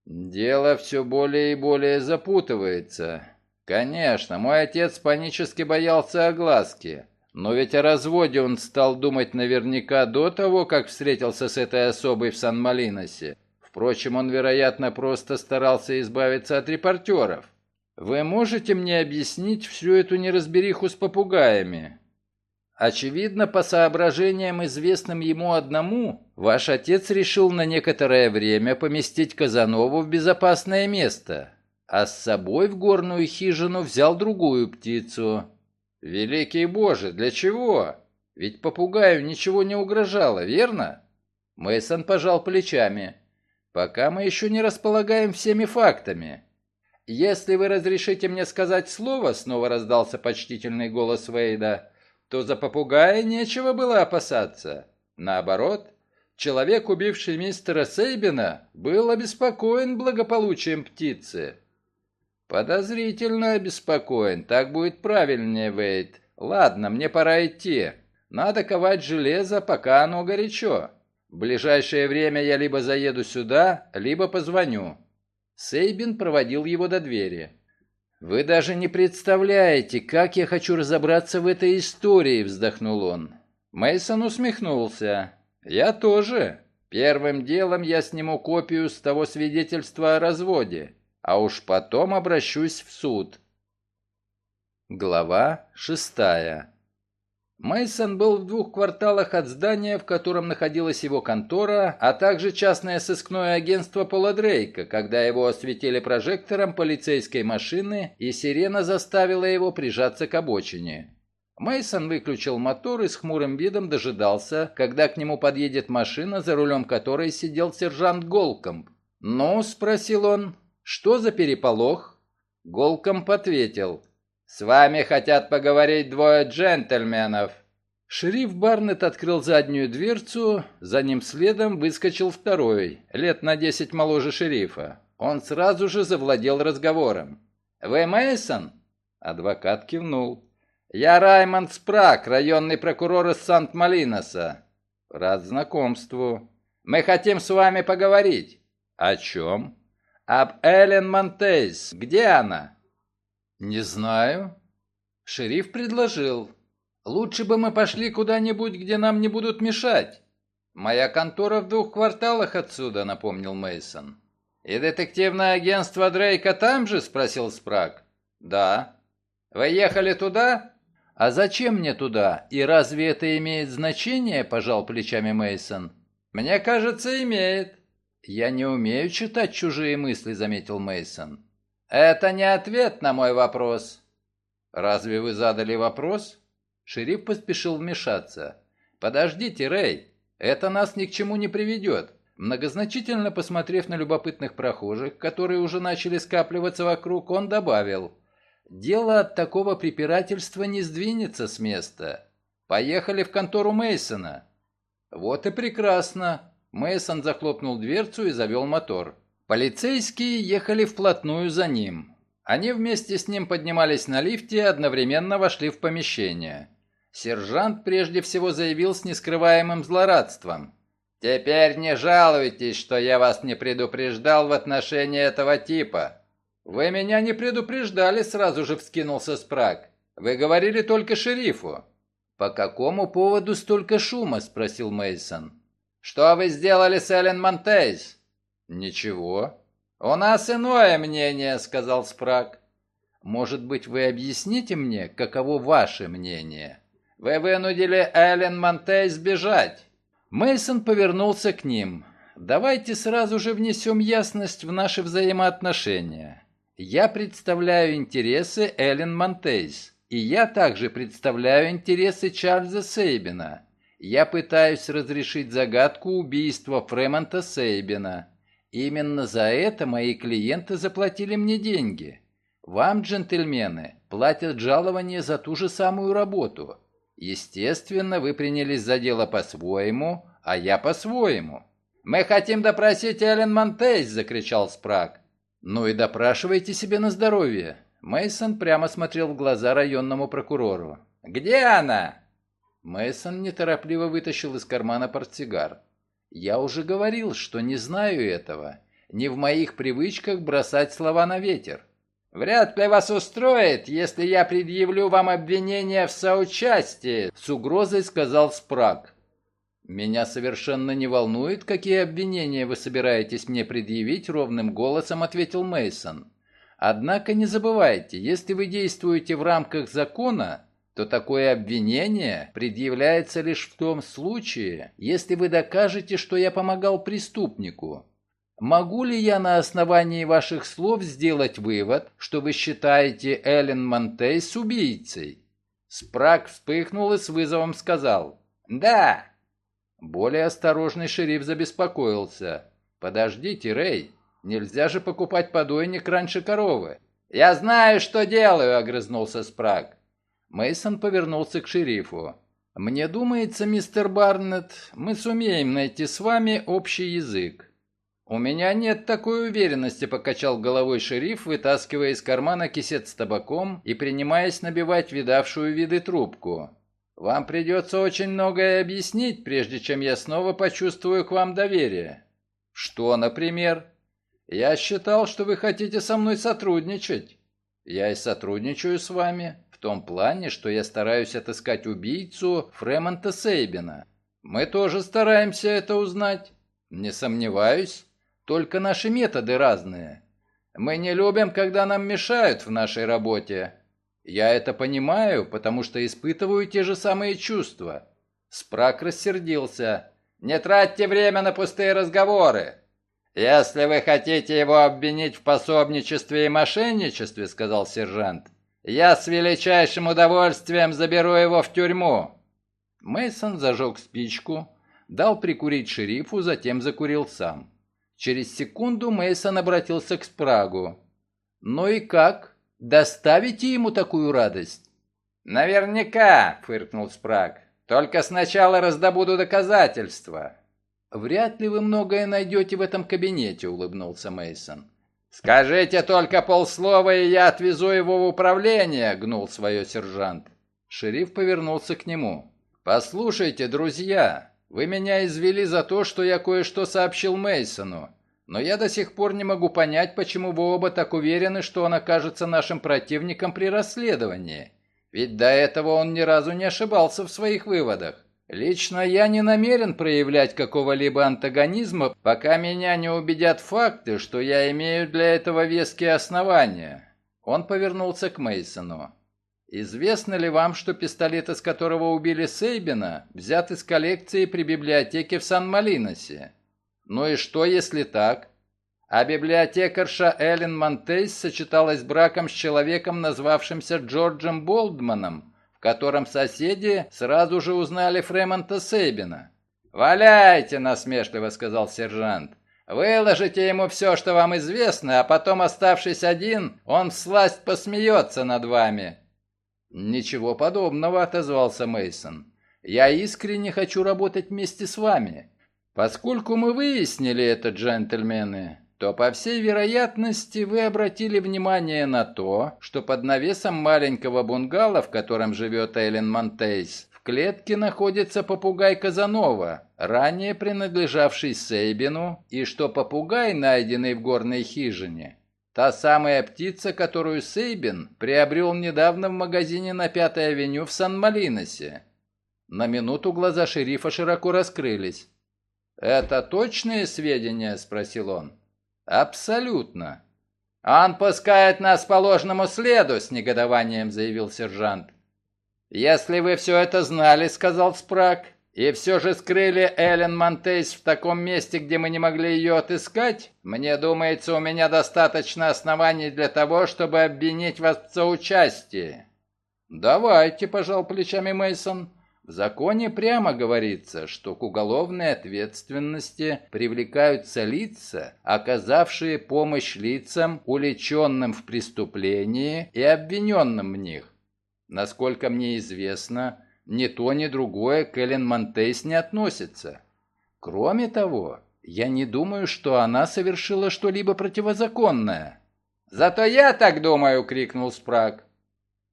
Дело все более и более запутывается. Конечно, мой отец панически боялся огласки. Но ведь о разводе он стал думать наверняка до того, как встретился с этой особой в Сан-Малиносе. Впрочем, он, вероятно, просто старался избавиться от репортеров. Вы можете мне объяснить всю эту неразбериху с попугаями? Очевидно, по соображениям, известным ему одному, ваш отец решил на некоторое время поместить Казанову в безопасное место, а с собой в горную хижину взял другую птицу. Великий Боже, для чего? Ведь попугаю ничего не угрожало, верно? Мейсон пожал плечами. Пока мы еще не располагаем всеми фактами. Если вы разрешите мне сказать слово, снова раздался почтительный голос Вейда, то за попугая нечего было опасаться. Наоборот, человек, убивший мистера Сейбина, был обеспокоен благополучием птицы. Подозрительно обеспокоен, так будет правильнее, Вейд. Ладно, мне пора идти. Надо ковать железо, пока оно горячо. В ближайшее время я либо заеду сюда, либо позвоню. Сейбин проводил его до двери. «Вы даже не представляете, как я хочу разобраться в этой истории», — вздохнул он. Мейсон усмехнулся. «Я тоже. Первым делом я сниму копию с того свидетельства о разводе, а уж потом обращусь в суд». Глава шестая. Мейсон был в двух кварталах от здания, в котором находилась его контора, а также частное сыскное агентство Пола Дрейка, когда его осветили прожектором полицейской машины, и сирена заставила его прижаться к обочине. Мейсон выключил мотор и с хмурым видом дожидался, когда к нему подъедет машина, за рулем которой сидел сержант Голкомб. «Ну?» – спросил он. «Что за переполох?» Голкомб ответил – «С вами хотят поговорить двое джентльменов». Шериф Барнетт открыл заднюю дверцу, за ним следом выскочил второй, лет на десять моложе шерифа. Он сразу же завладел разговором. «Вы Мейсон? Адвокат кивнул. «Я Раймонд Спрак, районный прокурор из Сант-Малиноса. Рад знакомству. Мы хотим с вами поговорить». «О чем?» «Об Эллен Монтейс. Где она?» «Не знаю». Шериф предложил. «Лучше бы мы пошли куда-нибудь, где нам не будут мешать». «Моя контора в двух кварталах отсюда», — напомнил Мейсон. «И детективное агентство Дрейка там же?» — спросил Спраг. «Да». «Вы ехали туда?» «А зачем мне туда? И разве это имеет значение?» — пожал плечами Мейсон. «Мне кажется, имеет». «Я не умею читать чужие мысли», — заметил Мейсон. «Это не ответ на мой вопрос». «Разве вы задали вопрос?» Шериф поспешил вмешаться. «Подождите, Рэй, это нас ни к чему не приведет». Многозначительно посмотрев на любопытных прохожих, которые уже начали скапливаться вокруг, он добавил. «Дело от такого препирательства не сдвинется с места. Поехали в контору Мейсона. «Вот и прекрасно». Мейсон захлопнул дверцу и завел мотор. Полицейские ехали вплотную за ним. Они вместе с ним поднимались на лифте и одновременно вошли в помещение. Сержант прежде всего заявил с нескрываемым злорадством. «Теперь не жалуйтесь, что я вас не предупреждал в отношении этого типа». «Вы меня не предупреждали», — сразу же вскинулся Спраг. «Вы говорили только шерифу». «По какому поводу столько шума?» — спросил Мейсон. «Что вы сделали с Эллен Монтейс?» «Ничего». «У нас иное мнение», — сказал Спраг. «Может быть, вы объясните мне, каково ваше мнение?» «Вы вынудили Эллен Монтей сбежать». Мейсон повернулся к ним. «Давайте сразу же внесем ясность в наши взаимоотношения. Я представляю интересы Эллен Монтейс, и я также представляю интересы Чарльза Сейбина. Я пытаюсь разрешить загадку убийства Фремонта Сейбина. Именно за это мои клиенты заплатили мне деньги. Вам, джентльмены, платят жалование за ту же самую работу. Естественно, вы принялись за дело по-своему, а я по-своему. «Мы хотим допросить Эллен Монтейс!» – закричал Спраг. «Ну и допрашивайте себе на здоровье». Мейсон прямо смотрел в глаза районному прокурору. «Где она?» Мейсон неторопливо вытащил из кармана портсигар. Я уже говорил, что не знаю этого. не в моих привычках бросать слова на ветер. «Вряд ли вас устроит, если я предъявлю вам обвинение в соучастии», с угрозой сказал Спраг. «Меня совершенно не волнует, какие обвинения вы собираетесь мне предъявить», ровным голосом ответил Мейсон. «Однако не забывайте, если вы действуете в рамках закона, то такое обвинение предъявляется лишь в том случае, если вы докажете, что я помогал преступнику. Могу ли я на основании ваших слов сделать вывод, что вы считаете Эллен Монтейс убийцей?» Спраг вспыхнул и с вызовом сказал «Да». Более осторожный шериф забеспокоился. «Подождите, Рэй, нельзя же покупать подойник раньше коровы». «Я знаю, что делаю», — огрызнулся Спраг. Мейсон повернулся к шерифу. «Мне думается, мистер Барнетт, мы сумеем найти с вами общий язык. «У меня нет такой уверенности», — покачал головой шериф, вытаскивая из кармана кисет с табаком и принимаясь набивать видавшую виды трубку. «Вам придется очень многое объяснить, прежде чем я снова почувствую к вам доверие». «Что, например?» «Я считал, что вы хотите со мной сотрудничать». «Я и сотрудничаю с вами, том плане, что я стараюсь отыскать убийцу Фремонта Сейбина. Мы тоже стараемся это узнать». «Не сомневаюсь». Только наши методы разные. Мы не любим, когда нам мешают в нашей работе. Я это понимаю, потому что испытываю те же самые чувства. Спрак рассердился. Не тратьте время на пустые разговоры. Если вы хотите его обвинить в пособничестве и мошенничестве, сказал сержант, я с величайшим удовольствием заберу его в тюрьму. Мейсон зажег спичку, дал прикурить шерифу, затем закурил сам. Через секунду Мейсон обратился к Спрагу. «Ну и как? Доставите ему такую радость?» «Наверняка», — фыркнул Спраг. «Только сначала раздобуду доказательства». «Вряд ли вы многое найдете в этом кабинете», — улыбнулся Мейсон. «Скажите только полслова, и я отвезу его в управление», — гнул свое сержант. Шериф повернулся к нему. «Послушайте, друзья, вы меня извели за то, что я кое-что сообщил Мейсону, но я до сих пор не могу понять, почему вы оба так уверены, что он окажется нашим противником при расследовании. Ведь до этого он ни разу не ошибался в своих выводах. Лично я не намерен проявлять какого-либо антагонизма, пока меня не убедят факты, что я имею для этого веские основания. Он повернулся к Мейсону. Известно ли вам, что пистолет, из которого убили Сейбина, взят из коллекции при библиотеке в Сан-Малиносе? Ну и что, если так? А библиотекарша Эллен Монтейс сочеталась браком с человеком, назвавшимся Джорджем Болдманом, в котором соседи сразу же узнали Фремонта Сейбина. «Валяйте!» – насмешливо сказал сержант. «Выложите ему все, что вам известно, а потом, оставшись один, он всласть посмеется над вами». «Ничего подобного», — отозвался Мейсон. «Я искренне хочу работать вместе с вами. Поскольку мы выяснили это, джентльмены, то, по всей вероятности, вы обратили внимание на то, что под навесом маленького бунгало, в котором живет Эллен Монтейс, в клетке находится попугай Казанова, ранее принадлежавший Сейбину, и что попугай, найденный в горной хижине, Та самая птица, которую Сейбин приобрел недавно в магазине на Пятой авеню в Сан-Малиносе. На минуту глаза шерифа широко раскрылись. «Это точные сведения?» – спросил он. «Абсолютно». «Он пускает нас по ложному следу», – с негодованием заявил сержант. «Если вы все это знали», – сказал Спраг, и все же скрыли Эллен Монтейс в таком месте, где мы не могли ее отыскать, мне думается, у меня достаточно оснований для того, чтобы обвинить вас в соучастии. Давайте, пожал плечами Мейсон. В законе прямо говорится, что к уголовной ответственности привлекаются лица, оказавшие помощь лицам, уличенным в преступлении и обвиненным в них. Насколько мне известно, ни то, ни другое к Эллен Монтейс не относится. Кроме того, я не думаю, что она совершила что-либо противозаконное. «Зато я так думаю!» — крикнул Спраг.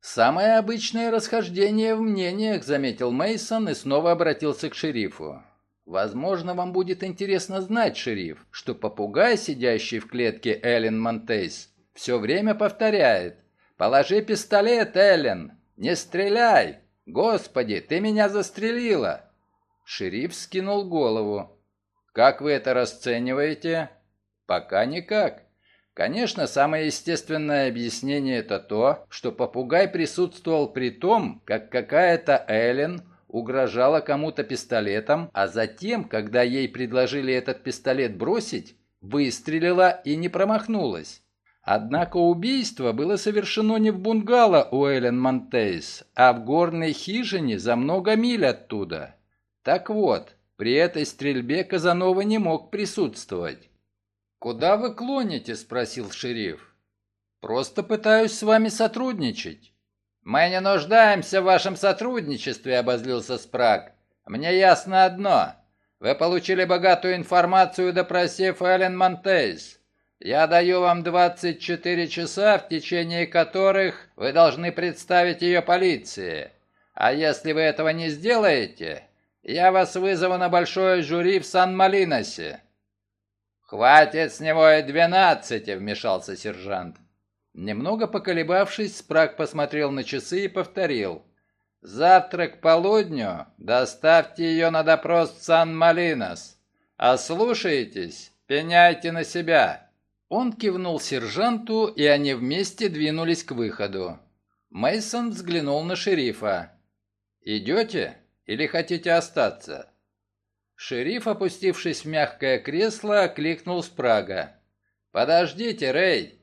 «Самое обычное расхождение в мнениях», — заметил Мейсон и снова обратился к шерифу. Возможно, вам будет интересно знать, шериф, что попугай, сидящий в клетке Эллен Монтейс, все время повторяет «Положи пистолет, Эллен! Не стреляй! Господи, ты меня застрелила!» Шериф скинул голову. «Как вы это расцениваете?» «Пока никак. Конечно, самое естественное объяснение это то, что попугай присутствовал при том, как какая-то Эллен угрожала кому-то пистолетом, а затем, когда ей предложили этот пистолет бросить, выстрелила и не промахнулась. Однако убийство было совершено не в бунгало у Эллен Монтейс, а в горной хижине за много миль оттуда. Так вот, при этой стрельбе Казанова не мог присутствовать. «Куда вы клоните?» – спросил шериф. «Просто пытаюсь с вами сотрудничать». «Мы не нуждаемся в вашем сотрудничестве», — обозлился Спраг. «Мне ясно одно. Вы получили богатую информацию, допросив Эллен Монтейс. Я даю вам 24 часа, в течение которых вы должны представить ее полиции. А если вы этого не сделаете, я вас вызову на большое жюри в Сан-Малиносе». «Хватит с него и двенадцати», — вмешался сержант. Немного поколебавшись, Спраг посмотрел на часы и повторил. «Завтра к полудню доставьте ее на допрос в Сан-Малинос. Слушаетесь, пеняйте на себя». Он кивнул сержанту, и они вместе двинулись к выходу. Мейсон взглянул на шерифа. «Идете или хотите остаться?» Шериф, опустившись в мягкое кресло, окликнул Спрага. «Подождите, Рэй!»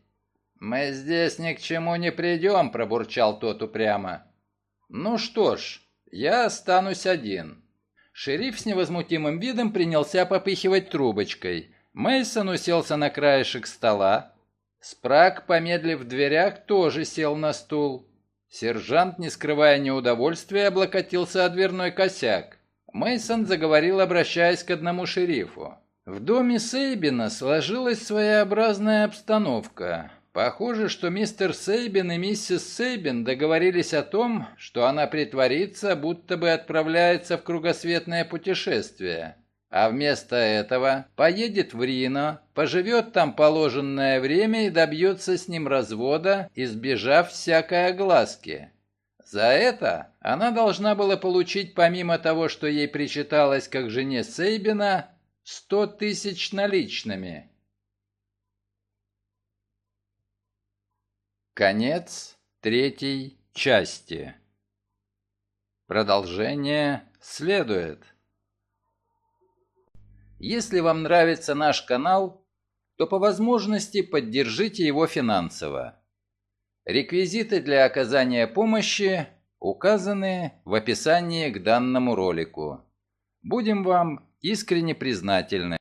«Мы здесь ни к чему не придем», — пробурчал тот упрямо. «Ну что ж, я останусь один». Шериф с невозмутимым видом принялся попыхивать трубочкой. Мейсон уселся на краешек стола. Спраг, помедлив в дверях, тоже сел на стул. Сержант, не скрывая неудовольствия, облокотился о дверной косяк. Мейсон заговорил, обращаясь к одному шерифу. В доме Сейбина сложилась своеобразная обстановка. Похоже, что мистер Сейбин и миссис Сейбин договорились о том, что она притворится, будто бы отправляется в кругосветное путешествие, а вместо этого поедет в Рино, поживет там положенное время и добьется с ним развода, избежав всякой огласки. За это она должна была получить, помимо того, что ей причиталось как жене Сейбина, сто тысяч наличными – Конец третьей части. Продолжение следует. Если вам нравится наш канал, то по возможности поддержите его финансово. Реквизиты для оказания помощи указаны в описании к данному ролику. Будем вам искренне признательны.